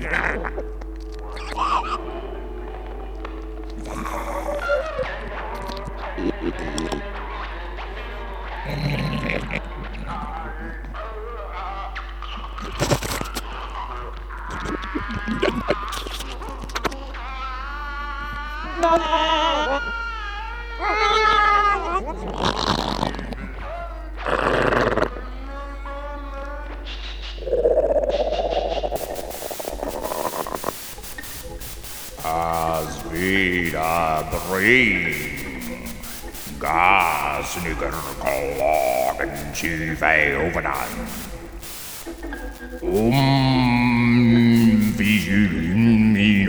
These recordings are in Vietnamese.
No! Vida dream Gasniger klagen til vævnan Um vision min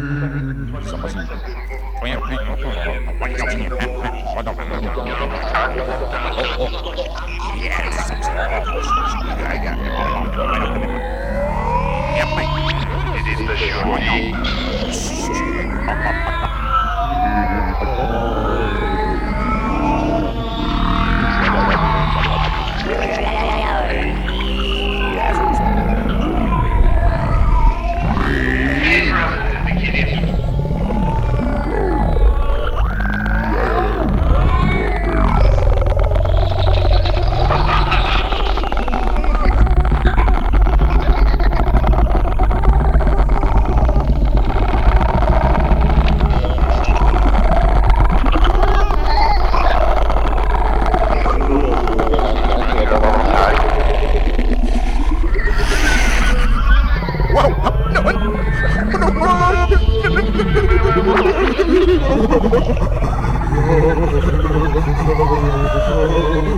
Yes. Oh, my God.